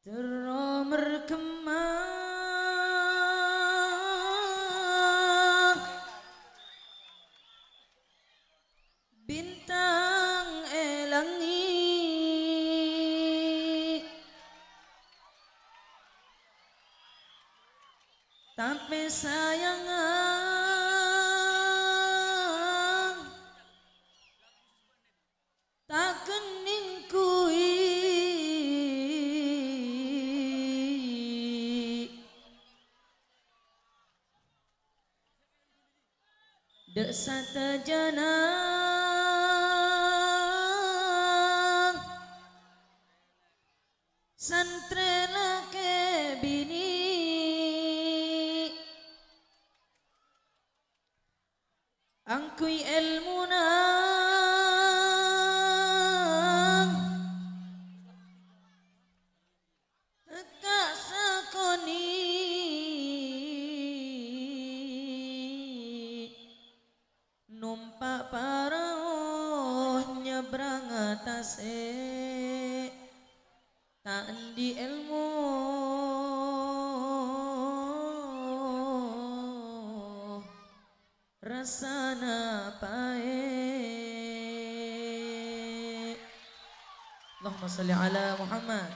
Dero merkemah bintang elangi. Tapi sayang Dek sata janang Santrela ke bini Angkui ilmu atas Tak di ilmu rasana pae. Allahumma salli ala Muhammad.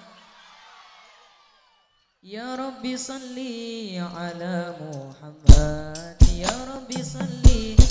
Ya Rabbi salli ala Muhammad. Ya Rabbi salli